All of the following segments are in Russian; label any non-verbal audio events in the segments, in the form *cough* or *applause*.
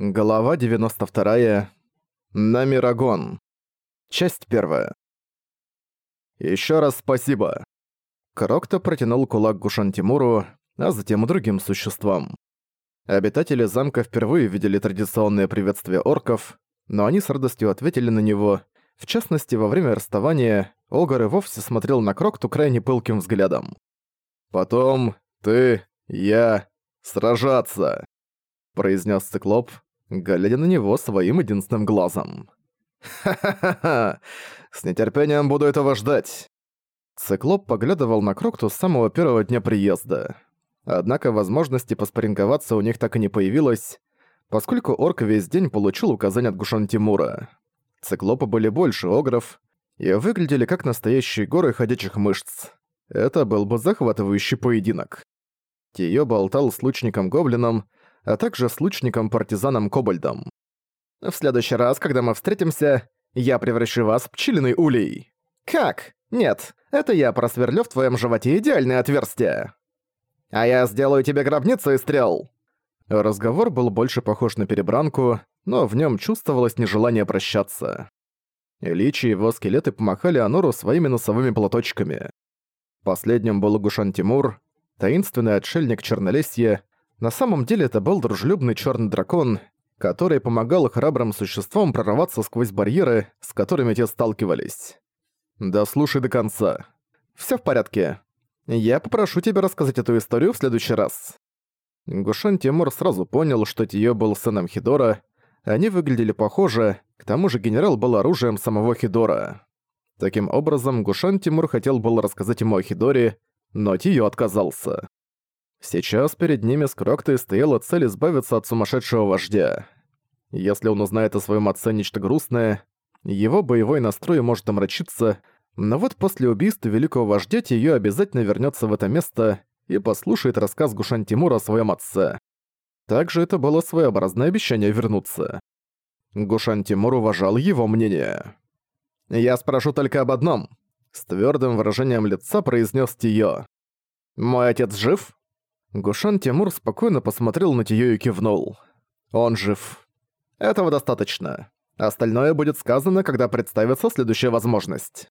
Глава 92. Намирагон. Часть первая. Еще раз спасибо. Крокто протянул кулак Гушан Тимуру, а затем и другим существам. Обитатели замка впервые видели традиционное приветствие орков, но они с радостью ответили на него. В частности, во время расставания Огар и вовсе смотрел на Крокту крайне пылким взглядом. «Потом ты, я, сражаться!» произнес циклоп, глядя на него своим единственным глазом. «Ха-ха-ха! С нетерпением буду этого ждать!» Циклоп поглядывал на Крокту с самого первого дня приезда. Однако возможности поспоринговаться у них так и не появилось, поскольку орк весь день получил указания от Гушан Тимура. Циклопы были больше огров и выглядели как настоящие горы ходячих мышц. Это был бы захватывающий поединок. Тиё болтал с лучником-гоблином, а также с лучником-партизаном-кобальдом. В следующий раз, когда мы встретимся, я превращу вас в пчелиный улей. Как? Нет, это я просверлю в твоем животе идеальное отверстие. А я сделаю тебе гробницу и стрел. Разговор был больше похож на перебранку, но в нем чувствовалось нежелание прощаться. Личи и его скелеты помахали Анору своими носовыми платочками. Последним был Гушан Тимур, таинственный отшельник Чернолесья, на самом деле это был дружелюбный черный дракон, который помогал храбрым существам прорваться сквозь барьеры, с которыми те сталкивались. Да слушай до конца. Все в порядке. Я попрошу тебя рассказать эту историю в следующий раз. Гушан Тимур сразу понял, что Тиё был сыном Хидора. Они выглядели похоже, к тому же генерал был оружием самого Хидора. Таким образом, Гушан Тимур хотел было рассказать ему о Хидоре, но Тиё отказался. Сейчас перед ними с Кроктой стояла цель избавиться от сумасшедшего вождя. Если он узнает о своем отце нечто грустное, его боевой настрой может омрачиться, но вот после убийства великого вождя ее обязательно вернется в это место и послушает рассказ Гушан Тимура о своем отце. Также это было своеобразное обещание вернуться. Гушан Тимур уважал его мнение. «Я спрошу только об одном», — с твердым выражением лица произнес Тиё. «Мой отец жив?» Гушан Тимур спокойно посмотрел на Тиё и кивнул. «Он жив. Этого достаточно. Остальное будет сказано, когда представится следующая возможность».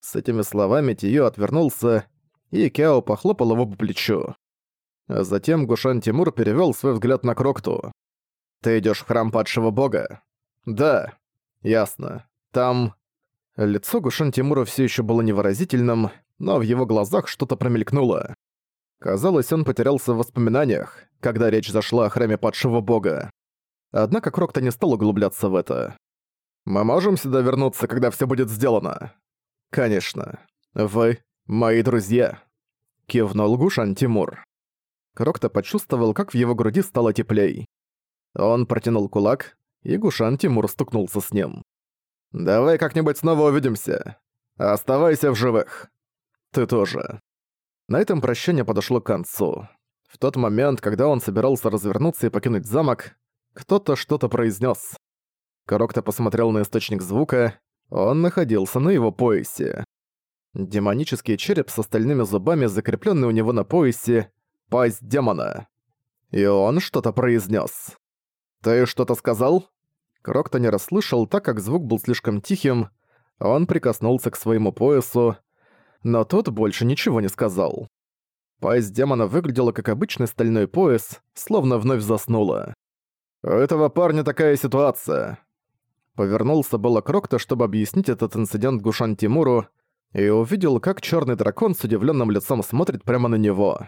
С этими словами Тиё отвернулся, и Кяо похлопал его по плечу. А затем Гушан Тимур перевёл свой взгляд на Крокту. «Ты идёшь в храм падшего бога?» «Да». «Ясно. Там...» Лицо Гушан Тимура всё ещё было невыразительным, но в его глазах что-то промелькнуло. Казалось, он потерялся в воспоминаниях, когда речь зашла о храме падшего бога. Однако Крокто не стал углубляться в это. «Мы можем сюда вернуться, когда все будет сделано?» «Конечно. Вы — мои друзья», — кивнул Гушан Тимур. Крокто почувствовал, как в его груди стало теплей. Он протянул кулак, и Гушан Тимур стукнулся с ним. «Давай как-нибудь снова увидимся. Оставайся в живых. Ты тоже». На этом прощание подошло к концу. В тот момент, когда он собирался развернуться и покинуть замок, кто-то что-то произнес. Корокто посмотрел на источник звука, он находился на его поясе. Демонический череп с остальными зубами, закрепленный у него на поясе, пасть демона. И он что-то произнес. «Ты что-то сказал?» Крокто не расслышал, так как звук был слишком тихим. Он прикоснулся к своему поясу, но тот больше ничего не сказал. Пасть демона выглядела как обычный стальной пояс, словно вновь заснула. «У этого парня такая ситуация». Повернулся было Крокто, чтобы объяснить этот инцидент Гушан Тимуру, и увидел, как черный дракон с удивленным лицом смотрит прямо на него.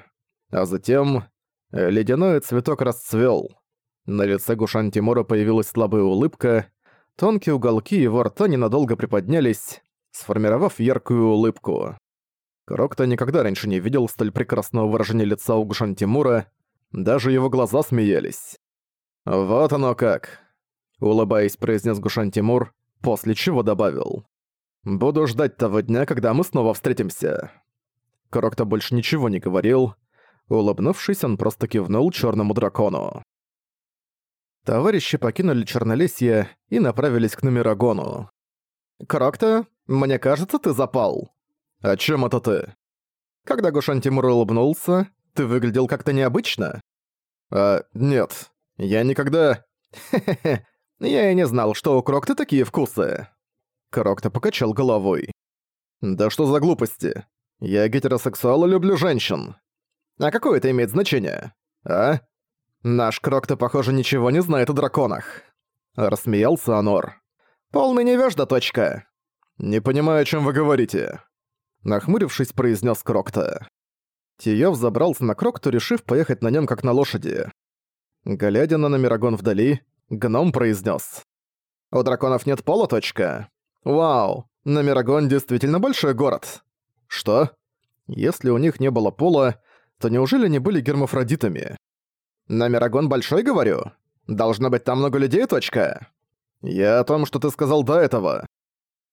А затем ледяной цветок расцвел. На лице Гушан Тимура появилась слабая улыбка, тонкие уголки его рта ненадолго приподнялись, сформировав яркую улыбку. Крокто никогда раньше не видел столь прекрасного выражения лица у Гушан Тимура, даже его глаза смеялись. «Вот оно как», — улыбаясь, произнес Гушан Тимур, после чего добавил. «Буду ждать того дня, когда мы снова встретимся». Крокто больше ничего не говорил. Улыбнувшись, он просто кивнул черному дракону. Товарищи покинули Чернолесье и направились к Номерагону. «Крокто, мне кажется, ты запал», «О чем это ты?» Когда Гушан Тимур улыбнулся, ты выглядел как-то необычно. «А, нет. Я никогда... Хе-хе-хе, я и не знал, что у Крокта такие вкусы. Крокта покачал головой. Да что за глупости? Я гетеросексуал и люблю женщин. А какое это имеет значение? А? Наш Крокта, похоже, ничего не знает о драконах. Рассмеялся Анор. Полный невежда, точка. Не понимаю, о чем вы говорите. Нахмурившись, произнес Крокта. Тиёв забрался на Крокту, решив поехать на нем как на лошади. Глядя на Номерагон вдали, гном произнес: «У драконов нет пола, точка? Вау, Номерагон действительно большой город. Что? Если у них не было пола, то неужели они были гермафродитами? Номерагон большой, говорю? Должно быть там много людей, точка? Я о том, что ты сказал до этого.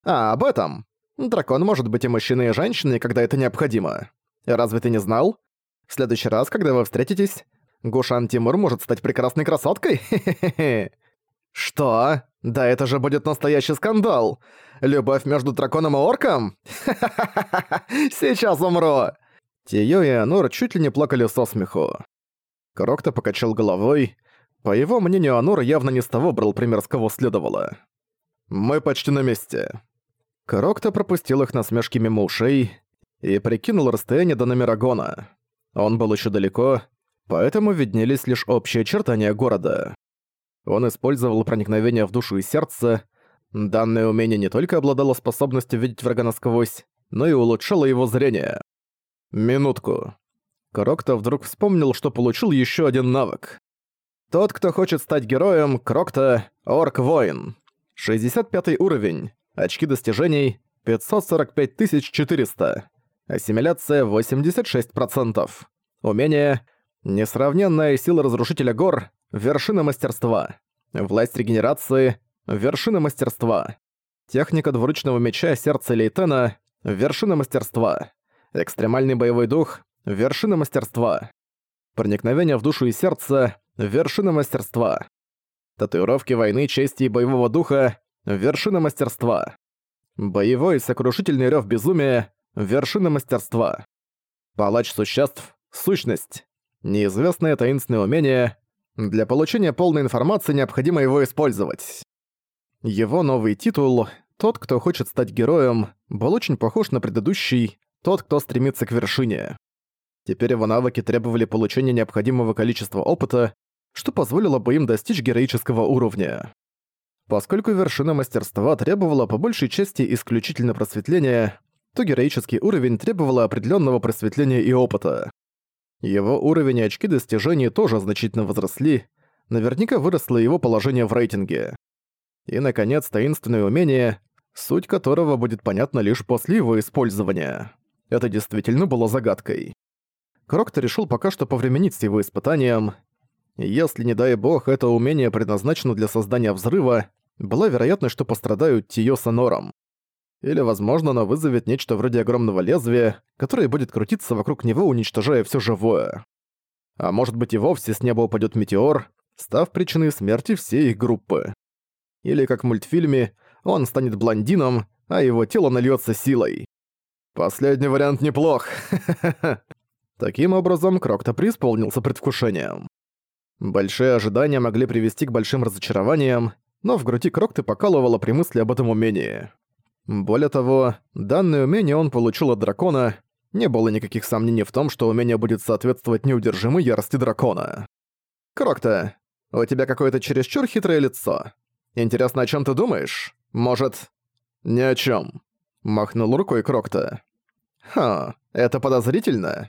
А, об этом. Дракон может быть и мужчиной, и женщиной, когда это необходимо. Разве ты не знал? В следующий раз, когда вы встретитесь, Гушан Тимур может стать прекрасной красоткой? Что? Да это же будет настоящий скандал! Любовь между драконом и орком? Сейчас умру! Тиё и Анор чуть ли не плакали со смеху. Крокто покачал головой. По его мнению, Анор явно не с того брал пример, с кого следовало. «Мы почти на месте». Крокто пропустил их насмешки мимо ушей и прикинул расстояние до Номерагона. Он был еще далеко, поэтому виднелись лишь общие очертания города. Он использовал проникновение в душу и сердце. Данное умение не только обладало способностью видеть врага насквозь, но и улучшало его зрение. Минутку. Крокто вдруг вспомнил, что получил еще один навык. Тот, кто хочет стать героем, Крокто — Орк-воин. 65 уровень. Очки достижений — 545 400. Ассимиляция 86%. Умение — несравненная сила разрушителя гор, вершина мастерства. Власть регенерации — вершина мастерства. Техника двуручного меча сердца Лейтена — вершина мастерства. Экстремальный боевой дух — вершина мастерства. Проникновение в душу и сердце — вершина мастерства. Татуировки войны, чести и боевого духа — вершина мастерства. Боевой сокрушительный рёв безумия — вершина мастерства. Палач существ — сущность. Неизвестное таинственное умение. Для получения полной информации необходимо его использовать. Его новый титул «Тот, кто хочет стать героем» был очень похож на предыдущий тот, кто стремится к вершине. Теперь его навыки требовали получения необходимого количества опыта, что позволило бы им достичь героического уровня. Поскольку вершина мастерства требовала по большей части исключительно просветления, то героический уровень требовал определенного просветления и опыта. Его уровень и очки достижений тоже значительно возросли, наверняка выросло его положение в рейтинге. И, наконец, таинственное умение, суть которого будет понятна лишь после его использования. Это действительно было загадкой. Крокто решил пока что повременить с его испытанием. Если, не дай бог, это умение предназначено для создания взрыва, была вероятность, что пострадают Тио с Анором. Или, возможно, оно вызовет нечто вроде огромного лезвия, которое будет крутиться вокруг него, уничтожая все живое. А может быть и вовсе с неба упадет метеор, став причиной смерти всей их группы. Или, как в мультфильме, он станет блондином, а его тело нальется силой. Последний вариант неплох. *laughs* Таким образом, Крокто преисполнился предвкушением. Большие ожидания могли привести к большим разочарованиям, но в груди Крокты покалывало при мысли об этом умении. Более того, данное умение он получил от дракона, не было никаких сомнений в том, что умение будет соответствовать неудержимой ярости дракона. «Крокта, у тебя какое-то чересчур хитрое лицо. Интересно, о чем ты думаешь? Может...» «Ни о чем. Махнул рукой Крокта. «Ха, это подозрительно».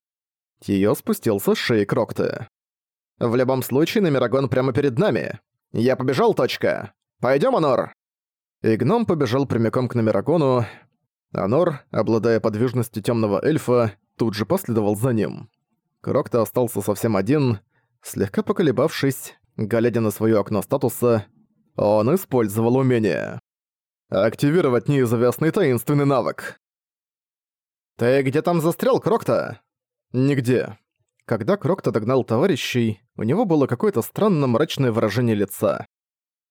Тио спустился с шеи Крокта. «В любом случае, Номерагон прямо перед нами. Я побежал, точка. Пойдём, Анор!» И гном побежал прямиком к Номерагону. Анор, обладая подвижностью тёмного эльфа, тут же последовал за ним. Крокта остался совсем один, слегка поколебавшись, глядя на своё окно статуса, он использовал умение. Активировать неизвестный таинственный навык. «Ты где там застрял, Крокта?» «Нигде». Когда Крокта догнал товарищей, у него было какое-то странно мрачное выражение лица.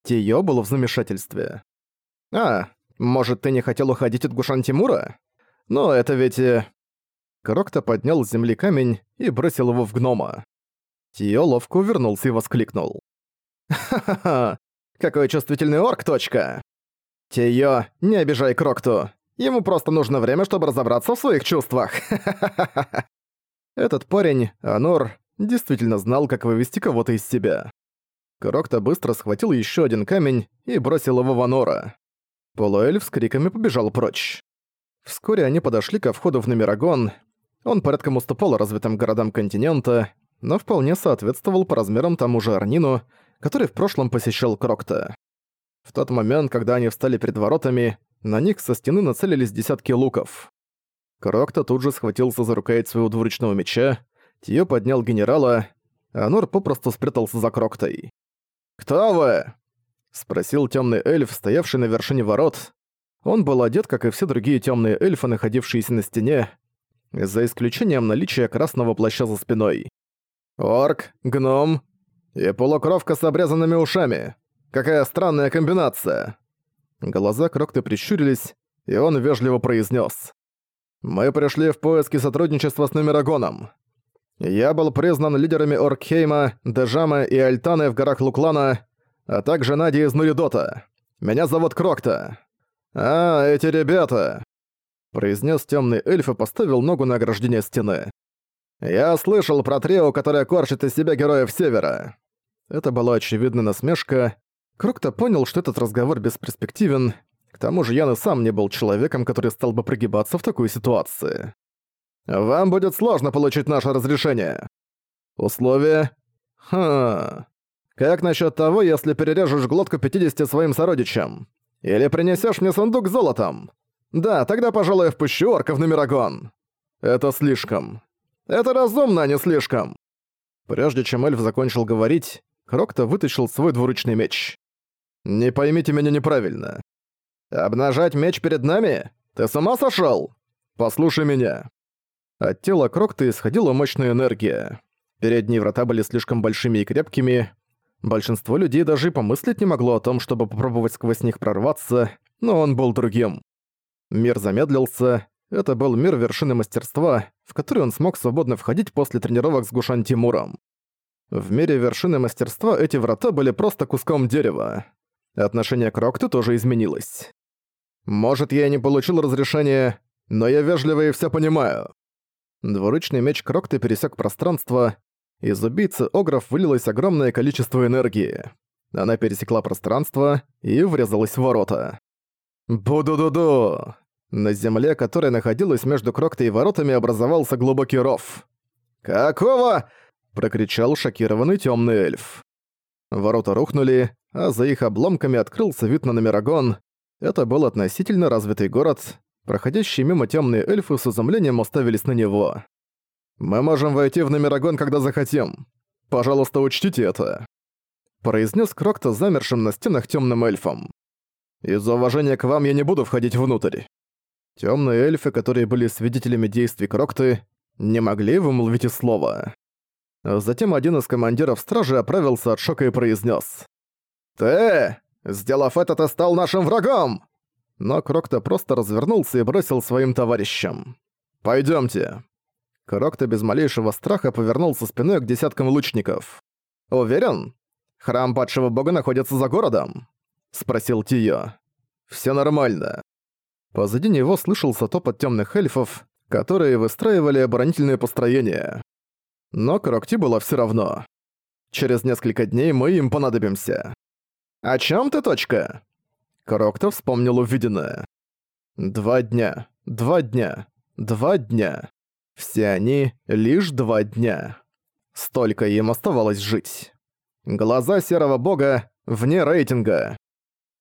Тиё было в замешательстве. «А, может, ты не хотел уходить от Гушан Тимура? Но это ведь...» э, Крокта поднял с земли камень и бросил его в гнома. Тиё ловко увернулся и воскликнул. Ха-ха-ха, какой чувствительный орк, точка. Тиё, не обижай Крокту. Ему просто нужно время, чтобы разобраться в своих чувствах. Этот парень, Анор, действительно знал, как вывести кого-то из себя. Крокта быстро схватил еще один камень и бросил его в Анора. Полуэльф с криками побежал прочь. Вскоре они подошли ко входу в Номерагон. Он порядком уступал развитым городам континента, но вполне соответствовал по размерам тому же Арнину, который в прошлом посещал Крокта. В тот момент, когда они встали перед воротами, на них со стены нацелились десятки луков. Крокта тут же схватился за рукоять своего двуручного меча, Тиё поднял генерала, а Нор попросту спрятался за Кроктой. «Кто вы?» — спросил темный эльф, стоявший на вершине ворот. Он был одет, как и все другие темные эльфы, находившиеся на стене, за исключением наличия красного плаща за спиной. «Орк, гном и полукровка с обрезанными ушами. Какая странная комбинация!» Глаза Крокты прищурились, и он вежливо произнес: «Мы пришли в поиски сотрудничества с Номерагоном. Я был признан лидерами Оркхейма, Дежама и Альтаны в горах Луклана, а также Нади из Нуридота. Меня зовут Крокта. А, эти ребята!» произнес темный эльф и поставил ногу на ограждение стены. «Я слышал про трио, которое корчит из себя героев Севера». Это была очевидная насмешка, Крокто понял, что этот разговор бесперспективен, тому же Ян и сам не был человеком, который стал бы прогибаться в такой ситуации. «Вам будет сложно получить наше разрешение. Условия? Хм... Как насчет того, если перережешь глотку 50 своим сородичам? Или принесешь мне сундук с золотом? Да, тогда, пожалуй, я впущу орка в Номерагон. Это слишком. Это разумно, а не слишком. Прежде чем эльф закончил говорить, Крокто вытащил свой двуручный меч. «Не поймите меня неправильно. Обнажать меч перед нами? Ты с ума сошёл? Послушай меня». От тела Крокта исходила мощная энергия. Передние врата были слишком большими и крепкими. Большинство людей даже и помыслить не могло о том, чтобы попробовать сквозь них прорваться, но он был другим. Мир замедлился. Это был мир вершины мастерства, в который он смог свободно входить после тренировок с Гушан Тимуром. В мире вершины мастерства эти врата были просто куском дерева. Отношение к Рокту тоже изменилось. «Может, я и не получил разрешения, но я вежливо и всё понимаю». Двуручный меч Крокты пересек пространство, из убийцы Огров вылилось огромное количество энергии. Она пересекла пространство и врезалась в ворота. «Бу-ду-ду-ду!» На земле, которая находилась между Кроктой и воротами, образовался глубокий ров. «Какого?» — прокричал шокированный темный эльф. Ворота рухнули, а за их обломками открылся вид на Номерагон. Это был относительно развитый город. Проходящие мимо темные эльфы с изумлением уставились на него. «Мы можем войти в Номерагон, когда захотим. Пожалуйста, учтите это», — произнес Крокто замершим на стенах темным эльфом. «Из-за уважения к вам я не буду входить внутрь». Темные эльфы, которые были свидетелями действий Крокты, не могли вымолвить и слова. Затем один из командиров стражи оправился от шока и произнес: «Ты! Сделав это, ты стал нашим врагом!» Но Крокто просто развернулся и бросил своим товарищам. Пойдемте. Крокто без малейшего страха повернулся спиной к десяткам лучников. «Уверен? Храм падшего бога находится за городом?» — спросил Тио. «Всё нормально». Позади него слышался топот темных эльфов, которые выстраивали оборонительные построения. Но Крокти было все равно. Через несколько дней мы им понадобимся. «О чем ты, точка?» Крокто вспомнил увиденное. Два дня, два дня, два дня. Все они лишь два дня. Столько им оставалось жить. Глаза серого бога вне рейтинга.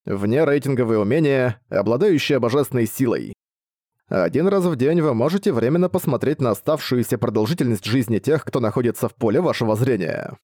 Вне рейтинговые умения, обладающие божественной силой. Один раз в день вы можете временно посмотреть на оставшуюся продолжительность жизни тех, кто находится в поле вашего зрения.